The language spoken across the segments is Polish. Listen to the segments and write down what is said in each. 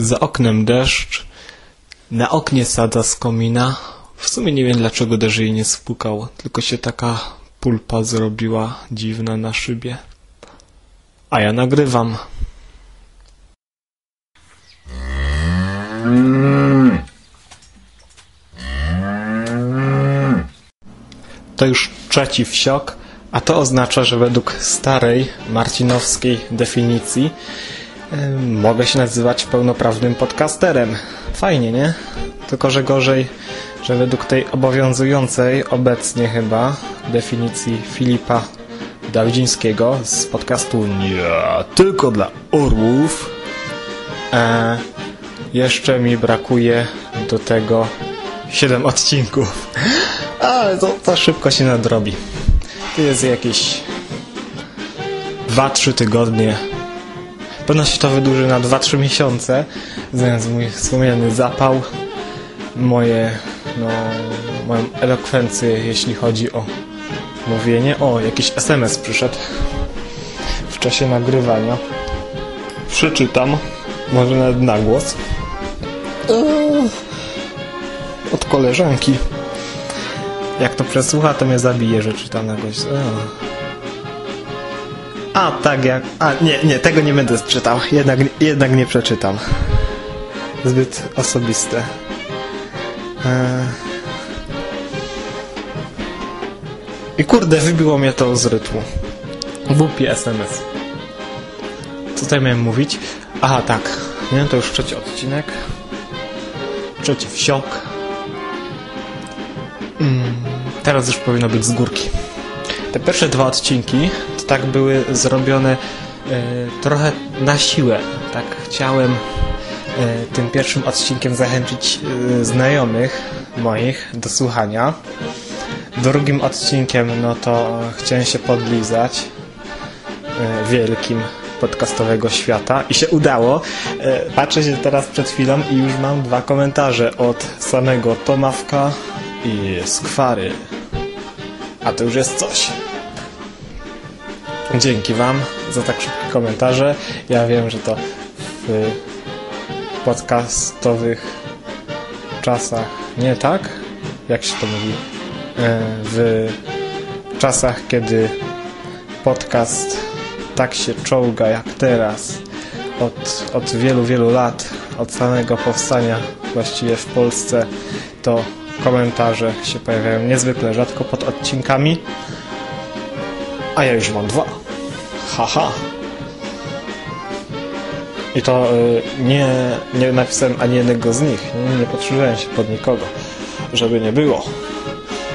Za oknem deszcz, na oknie sadza z komina. W sumie nie wiem dlaczego deszcz jej nie spukał, tylko się taka pulpa zrobiła dziwna na szybie. A ja nagrywam. To już trzeci wsiok, a to oznacza, że według starej marcinowskiej definicji mogę się nazywać pełnoprawnym podcasterem. Fajnie, nie? Tylko, że gorzej, że według tej obowiązującej obecnie chyba definicji Filipa Dawidzińskiego z podcastu Nie tylko dla orłów e, jeszcze mi brakuje do tego 7 odcinków. Ale to, to szybko się nadrobi. To jest jakieś 2-3 tygodnie. Pewno się to wydłuży na 2-3 miesiące. Znając mój wspomniany zapał, moje, no, moją elokwencję, jeśli chodzi o mówienie. O, jakiś SMS przyszedł w czasie nagrywania. Przeczytam, może nawet na głos. Eee, Od koleżanki. Jak to przesłucha, to mnie zabije, że czytam na gość. A, tak jak... A, nie, nie, tego nie będę czytał. Jednak, jednak nie przeczytam. Zbyt osobiste. Eee. I kurde, wybiło mnie to z rytmu. Głupi SMS. Co tutaj miałem mówić? Aha, tak. Nie, to już trzeci odcinek. Trzeci wsiok. Teraz już powinno być z górki. Te pierwsze dwa odcinki tak były zrobione e, trochę na siłę. Tak chciałem e, tym pierwszym odcinkiem zachęcić e, znajomych moich do słuchania. Drugim odcinkiem no to chciałem się podlizać wielkim podcastowego świata i się udało. Patrzę się teraz przed chwilą i już mam dwa komentarze od samego Tomawka i Skwary. A to już jest coś. Dzięki Wam za tak szybkie komentarze. Ja wiem, że to w podcastowych czasach nie tak, jak się to mówi, e, w czasach, kiedy podcast tak się czołga jak teraz, od, od wielu, wielu lat, od samego powstania właściwie w Polsce, to komentarze się pojawiają niezwykle rzadko pod odcinkami. A ja już mam dwa. Haha. I to y, nie, nie napisałem ani jednego z nich. Nie, nie podszyłem się pod nikogo. Żeby nie było.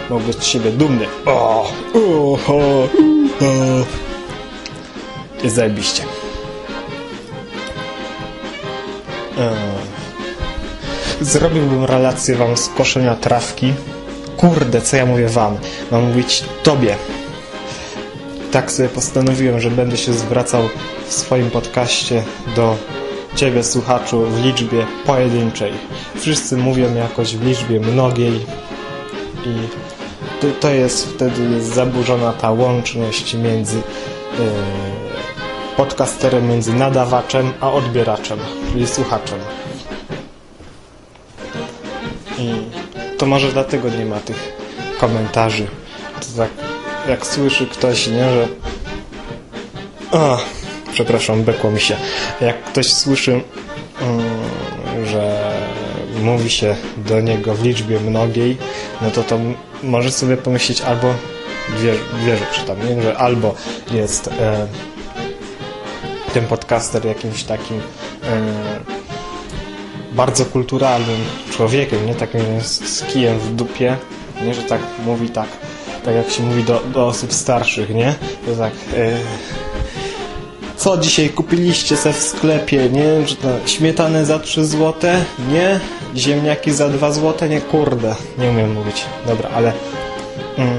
Mogę być z siebie dumny. O, o, o, o. Zajebiście. Eee. Zrobiłbym relację wam z koszenia trawki. Kurde, co ja mówię wam? Mam mówić tobie. Tak sobie postanowiłem, że będę się zwracał w swoim podcaście do ciebie, słuchaczu, w liczbie pojedynczej. Wszyscy mówią jakoś w liczbie mnogiej i to, jest wtedy zaburzona ta łączność między yy, podcasterem, między nadawaczem a odbieraczem, czyli słuchaczem. I to może dlatego nie ma tych komentarzy. To tak jak słyszy ktoś, nie, że... A, przepraszam, bekło mi się. Jak ktoś słyszy, mm, że mówi się do niego w liczbie mnogiej, no to to może sobie pomyśleć albo dwie, dwie rzeczy tam, nie? że albo jest e, ten podcaster jakimś takim e, bardzo kulturalnym człowiekiem, nie takim z, z kijem w dupie, nie, że tak mówi tak, tak jak się mówi do, do osób starszych, nie? To tak e, co dzisiaj kupiliście se w sklepie, nie? Że to śmietane za 3 złote? Nie? Ziemniaki za 2 złote? Nie, kurde, nie umiem mówić. Dobra, ale mm,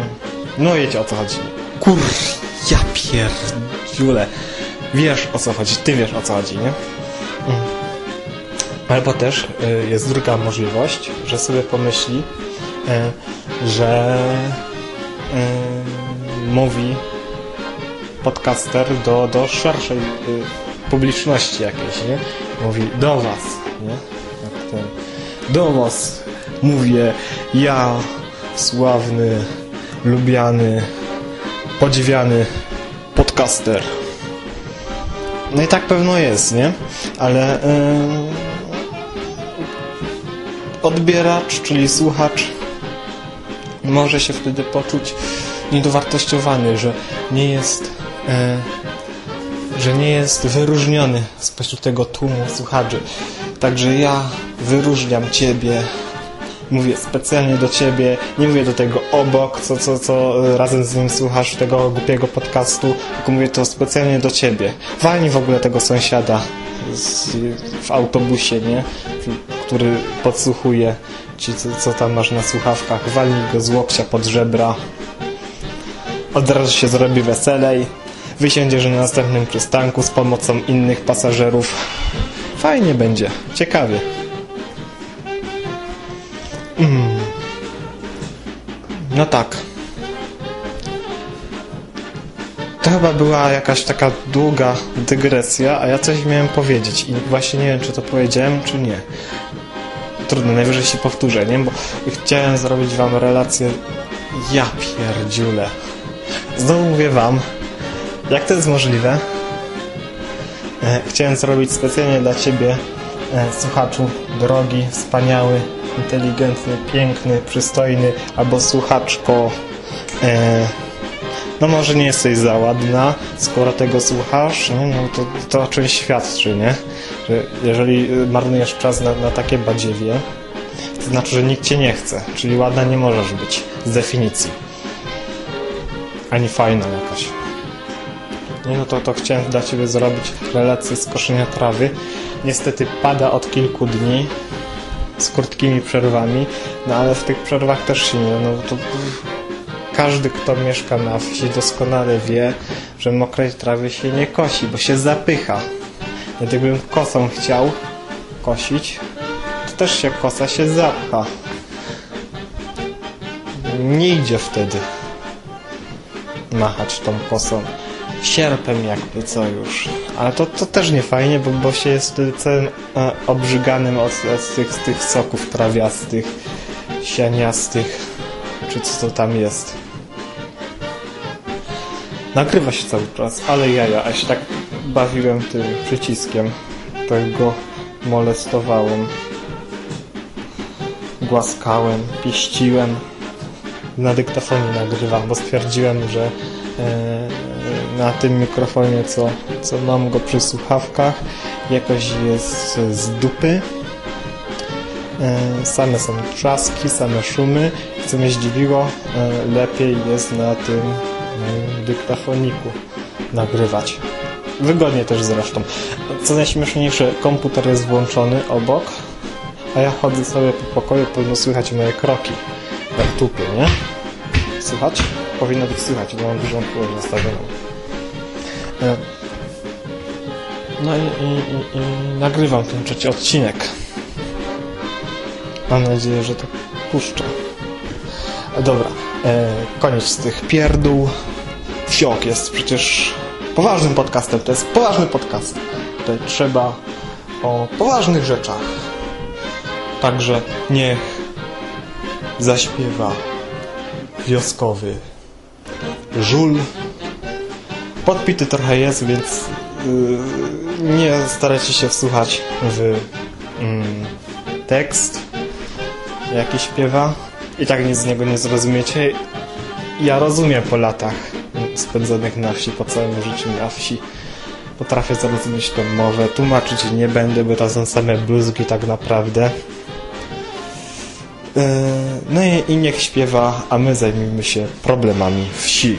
no wiecie o co chodzi. Kur, ja pierdziule. Wiesz o co chodzi, ty wiesz o co chodzi, nie? Mm. Albo też y, jest druga możliwość, że sobie pomyśli, y, że mówi podcaster do, do szerszej y, publiczności jakiejś, nie? Mówi do was, nie? Do was mówię ja, sławny, lubiany, podziwiany podcaster. No i tak pewno jest, nie? Ale yy, odbieracz, czyli słuchacz może się wtedy poczuć niedowartościowany, że nie jest e, że nie jest wyróżniony spośród tego tłumu słuchaczy. Także ja wyróżniam Ciebie, mówię specjalnie do Ciebie, nie mówię do tego obok, co, co, co razem z nim słuchasz tego głupiego podcastu, tylko mówię to specjalnie do Ciebie. Walnij w ogóle tego sąsiada z, w autobusie, nie? Który podsłuchuje Ci, co, co tam masz na słuchawkach. Walnij go z łokcia pod żebra. Od razu się zrobi weselej. Wysiądziesz na następnym przystanku z pomocą innych pasażerów. Fajnie będzie. Ciekawie. Mm. No tak. To chyba była jakaś taka długa dygresja, a ja coś miałem powiedzieć i właśnie nie wiem, czy to powiedziałem, czy nie. Trudno, najwyżej się powtórzę, nie? Bo chciałem zrobić wam relację ja pierdziule. Znowu mówię wam, jak to jest możliwe? E, chciałem zrobić specjalnie dla ciebie, e, słuchaczu, drogi, wspaniały, inteligentny, piękny, przystojny, albo słuchaczko, e, no może nie jesteś za ładna, skoro tego słuchasz, nie? no to, to o czymś świadczy, nie? Że jeżeli marnujesz czas na, na takie badziewie, to znaczy, że nikt cię nie chce, czyli ładna nie możesz być z definicji. Ani fajna jakaś. Nie, no to, to chciałem dla Ciebie zrobić relację z koszenia trawy. Niestety pada od kilku dni z krótkimi przerwami, no ale w tych przerwach też się nie, no to każdy, kto mieszka na wsi doskonale wie, że mokrej trawy się nie kosi, bo się zapycha. Gdybym kosą chciał kosić, to też się kosa się zapcha. Nie idzie wtedy machać tą kosą sierpem jakby co już. Ale to, to też nie fajnie, bo, bo się jest wtedy całym e, obrzyganym od, od tych, tych soków trawiastych, sianiastych, czy co to tam jest. Nagrywa się cały czas, ale jaja, a się tak bawiłem tym przyciskiem. Tak go molestowałem. Głaskałem, pieściłem. Na dyktafonie nagrywam, bo stwierdziłem, że e, na tym mikrofonie, co, co mam go przy słuchawkach. Jakoś jest z dupy. E, same są trzaski, same szumy. Co mnie zdziwiło, e, lepiej jest na tym dyktafoniku nagrywać. Wygodnie też zresztą. Co najśmieszniejsze, komputer jest włączony obok, a ja chodzę sobie po pokoju, powinno słychać moje kroki. Jak tupie, nie? Słychać? Powinno być słychać, bo mam dużą płynę zastawioną. E, no i, i, i, i, nagrywam ten trzeci odcinek. Mam nadzieję, że to puszczę. E, dobra, e, koniec z tych pierdół. Wsiok jest przecież poważnym podcastem. To jest poważny podcast. Tutaj trzeba o poważnych rzeczach. Także niech zaśpiewa wioskowy żul podpity trochę jest, więc yy, nie starajcie się wsłuchać w yy, tekst, jaki śpiewa. I tak nic z niego nie zrozumiecie. Ja rozumiem po latach spędzonych na wsi, po całym życiu na wsi. Potrafię zrozumieć tę mowę. Tłumaczyć nie będę, bo są same bluzki tak naprawdę. Yy, no i, i niech śpiewa, a my zajmijmy się problemami wsi.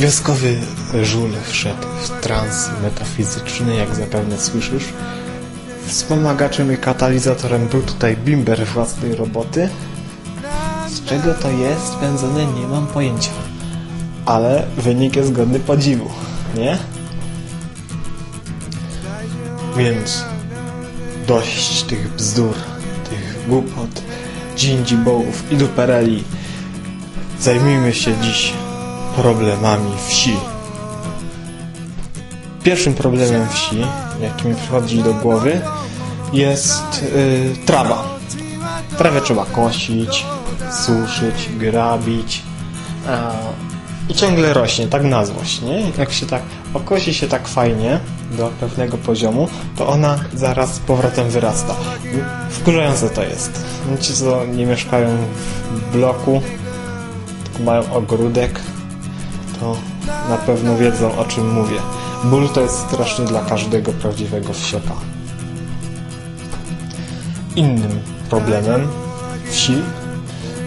Wioskowy żul wszedł w trans metafizyczny, jak zapewne słyszysz. Wspomagaczem i katalizatorem był tutaj bimber własnej roboty. Z czego to jest pędzone nie mam pojęcia. Ale wynik jest godny podziwu, nie? Więc dość tych bzdur, tych głupot, dżindzibołów i dupereli. Zajmijmy się dziś problemami wsi. Pierwszym problemem wsi, jaki mi przychodzi do głowy, jest yy, trawa. Trawę trzeba kosić, suszyć, grabić. A, I ciągle rośnie, tak na złość, nie? Jak się tak okosi się tak fajnie do pewnego poziomu, to ona zaraz z powrotem wyrasta. Wkurzające to jest. Ci, co nie mieszkają w bloku, mają ogródek, to na pewno wiedzą o czym mówię. Ból to jest straszny dla każdego prawdziwego wsiaka. Innym problemem wsi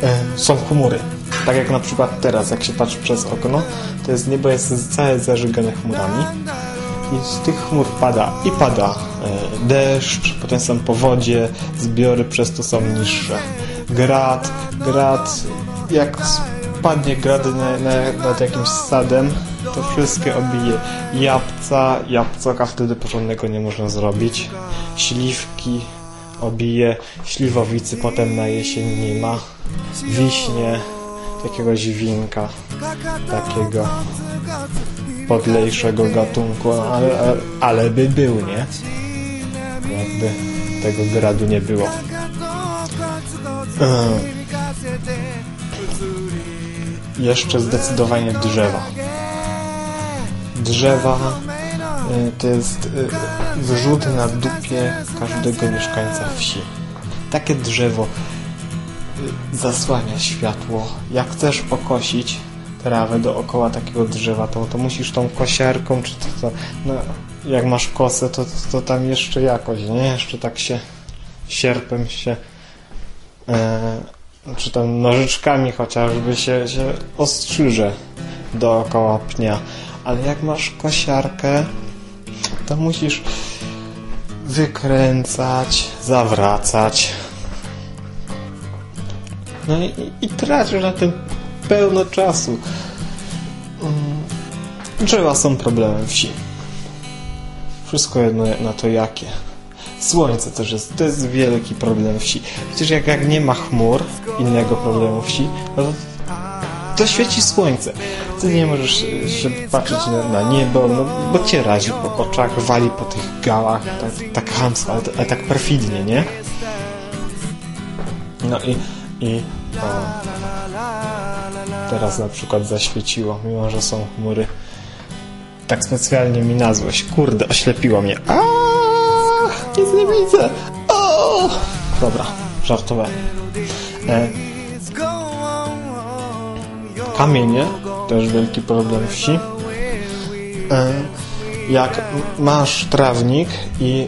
e, są chmury. Tak jak na przykład teraz, jak się patrzy przez okno, to jest niebo jest całe zażygane chmurami i z tych chmur pada i pada e, deszcz, potem są powodzie, zbiory przez to są niższe. Grad, grad, jak spadnie grad na, na, nad jakimś sadem, to wszystkie obije jabłca, jabłcoka wtedy porządnego nie można zrobić, śliwki obije, śliwowicy potem na jesień nie ma, wiśnie, jakiegoś winka, takiego podlejszego gatunku, ale, ale by był, nie? Jakby tego gradu nie było. Jeszcze zdecydowanie drzewa. Drzewa y, to jest y, wyrzut na dupie każdego mieszkańca wsi. Takie drzewo y, zasłania światło. Jak chcesz okosić trawę dookoła takiego drzewa, to, to musisz tą kosiarką, czy to, to no, jak masz kosę, to, to, to tam jeszcze jakoś, nie? Jeszcze tak się sierpem się e, czy tam nożyczkami chociażby się, się ostrzyże dookoła pnia. Ale jak masz kosiarkę, to musisz wykręcać, zawracać. No i, i tracisz na tym pełno czasu. Drzewa są problemem wsi. Wszystko jedno na to jakie. Słońce też jest, to jest wielki problem wsi. Przecież jak, jak nie ma chmur, innego problemu wsi, no to, to świeci słońce. Ty nie możesz się patrzeć na, niebo, no, bo cię razi po oczach, wali po tych gałach, tak, tak hamsko, ale, ale tak perfidnie, nie? No i, i o, teraz na przykład zaświeciło, mimo że są chmury. Tak specjalnie mi na. Kurde, oślepiło mnie. Aaaa, nic nie widzę. O! Dobra, żartowałem. E, kamienie, też wielki problem wsi. E, jak masz trawnik i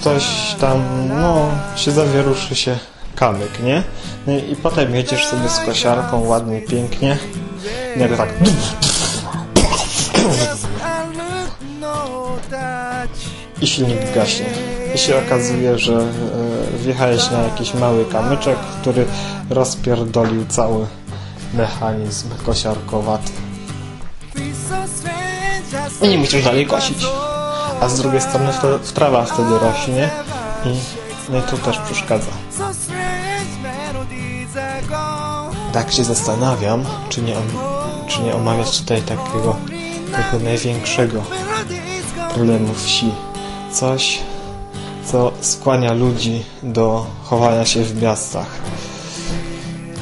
ktoś tam, no, się zawieruszy się kamyk, nie? No i potem jedziesz sobie z kosiarką ładnie, pięknie. Nie, to tak... I silnik gaśnie. I się okazuje, że e, wjechałeś na jakiś mały kamyczek, który rozpierdolił cały mechanizm kosiarkowaty. I nie musisz dalej kosić. A z drugiej strony w trawa wtedy rośnie i, no i to też przeszkadza. Tak się zastanawiam, czy nie, czy nie omawiać tutaj takiego, tego największego problemu wsi. Coś, co skłania ludzi do chowania się w miastach.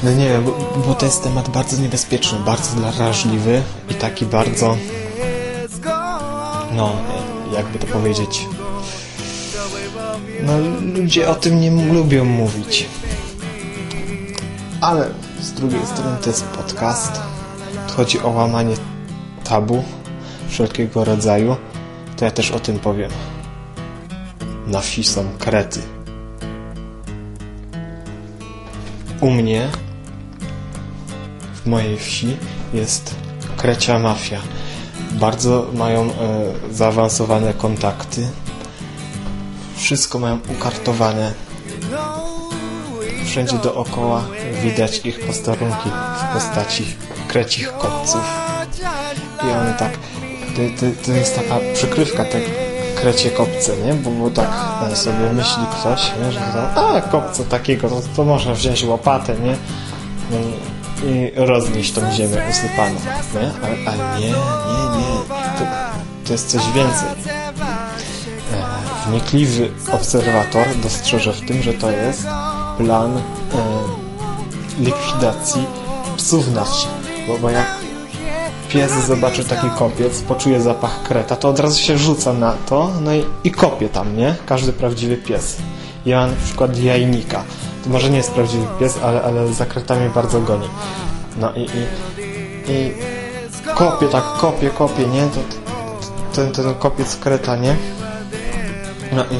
No nie wiem, bo, bo to jest temat bardzo niebezpieczny, bardzo drażliwy i taki bardzo, no, jakby to powiedzieć, no ludzie o tym nie lubią mówić. Ale z drugiej strony to jest podcast. Chodzi o łamanie tabu wszelkiego rodzaju. To ja też o tym powiem. Na wsi są krety. U mnie w mojej wsi jest krecia mafia. Bardzo mają e, zaawansowane kontakty. Wszystko mają ukartowane. Wszędzie dookoła widać ich posterunki w postaci krecich kopców. I one tak... To, to, to jest taka przykrywka, te krecie kopce, nie? Bo, bo tak e, sobie myśli ktoś, nie? że to, a kopce takiego, to, to można wziąć łopatę, nie? No i, i roznieść tą ziemię usypaną, nie? Ale, ale nie, nie, nie. To, to jest coś więcej. E, wnikliwy obserwator dostrzeże w tym, że to jest plan e, likwidacji psów na wsi. Bo, bo jak pies zobaczy taki kopiec, poczuje zapach kreta, to od razu się rzuca na to, no i, i kopie tam, nie? Każdy prawdziwy pies. Ja mam na przykład jajnika. To może nie jest prawdziwy pies, ale, ale za kretami bardzo goni. No i, i, i kopie, tak kopie, kopie, nie? To, ten, ten kopiec kreta, nie? No i,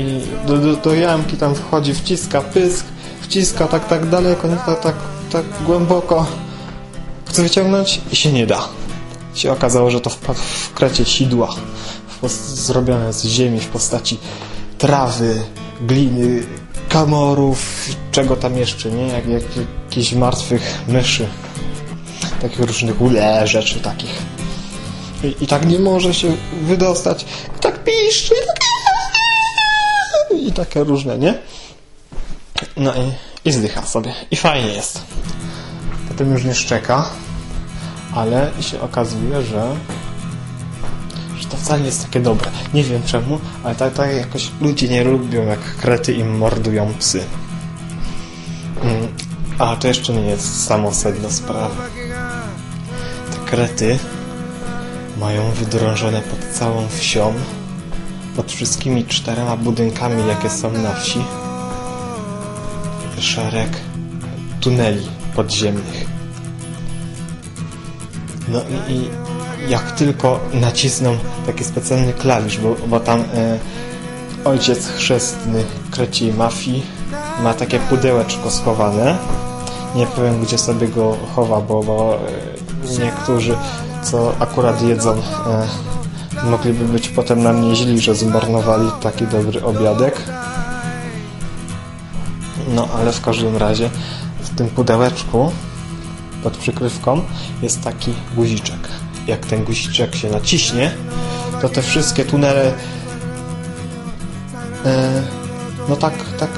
i do, do, do jamki tam wchodzi, wciska pysk, wciska tak, tak daleko, nie? Tak, tak, tak głęboko. Chce wyciągnąć i się nie da. Się okazało, że to wpadł w krecie sidła zrobione z ziemi w postaci trawy, gliny, kamorów, czego tam jeszcze, nie? Jak, jak jakichś martwych myszy. Takich różnych ule rzeczy takich. I, I, tak nie może się wydostać. I tak piszczy. I, tak... I takie różne, nie? No i, i zdycha sobie. I fajnie jest. Potem już nie szczeka. Ale się okazuje, że że to wcale nie jest takie dobre. Nie wiem czemu, ale tak, tak jakoś ludzie nie lubią, jak krety im mordują psy. Mm. A to jeszcze nie jest samo sedno sprawy. Te krety mają wydrążone pod całą wsią, pod wszystkimi czterema budynkami, jakie są na wsi, szereg tuneli podziemnych. No i, i jak tylko nacisną taki specjalny klawisz, bo, bo tam e, ojciec chrzestny kreciej mafii ma takie pudełeczko schowane. Nie powiem, gdzie sobie go chowa, bo, bo e, niektórzy, co akurat jedzą, e, mogliby być potem na mnie źli, że zmarnowali taki dobry obiadek. No, ale w każdym razie w tym pudełeczku pod przykrywką jest taki guziczek. Jak ten guziczek się naciśnie, to te wszystkie tunele e, no tak, tak,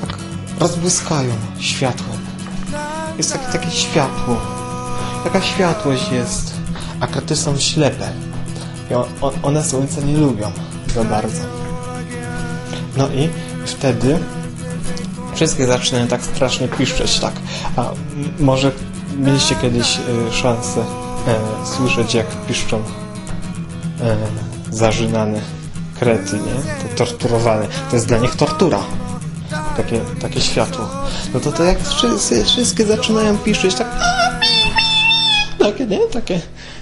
tak rozbłyskają światłem. Jest takie, takie światło. Taka światłość jest. A kraty są ślepe. I on, one słońca nie lubią za bardzo. No i wtedy wszystkie zaczynają tak strasznie piszczeć, tak. A może mieliście kiedyś y, szansę e, słyszeć, jak piszczą e, zażynane krety, nie? To torturowane. To jest dla nich tortura. Takie, takie światło. No to to jak wszyscy, wszystkie zaczynają piszczeć, tak takie, nie? Takie,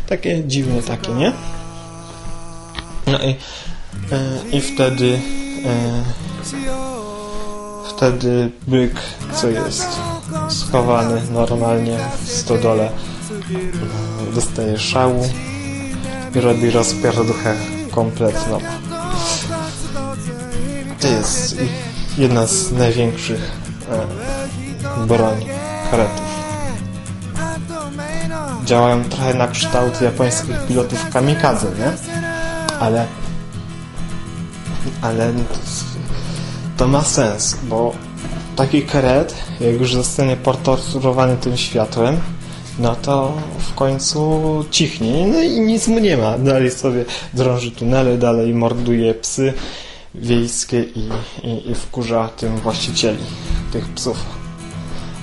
takie dziwne takie, nie? No i, e, i wtedy e, wtedy byk, co jest schowany normalnie w stodole, dostaje szału i robi rozpierduchę kompletną. To jest jedna z największych e, broni karetów. Działają trochę na kształt japońskich pilotów kamikadze, nie? Ale ale to ma sens, bo taki karet, jak już zostanie portorturowany tym światłem, no to w końcu cichnie. No i nic mu nie ma. Dalej sobie drąży tunele, dalej morduje psy wiejskie i, i, i wkurza tym właścicieli tych psów.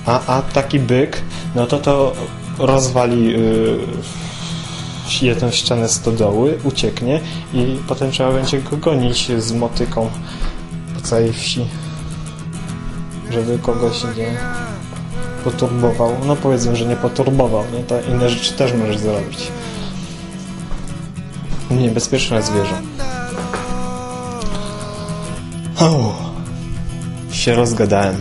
A, a taki byk, no to to rozwali yy, jedną ścianę stodoły, ucieknie i potem trzeba będzie go gonić z motyką całej wsi żeby kogoś nie poturbował. No powiedzmy, że nie poturbował, nie? To inne rzeczy też możesz zrobić. Niebezpieczne zwierzę. O, się rozgadałem.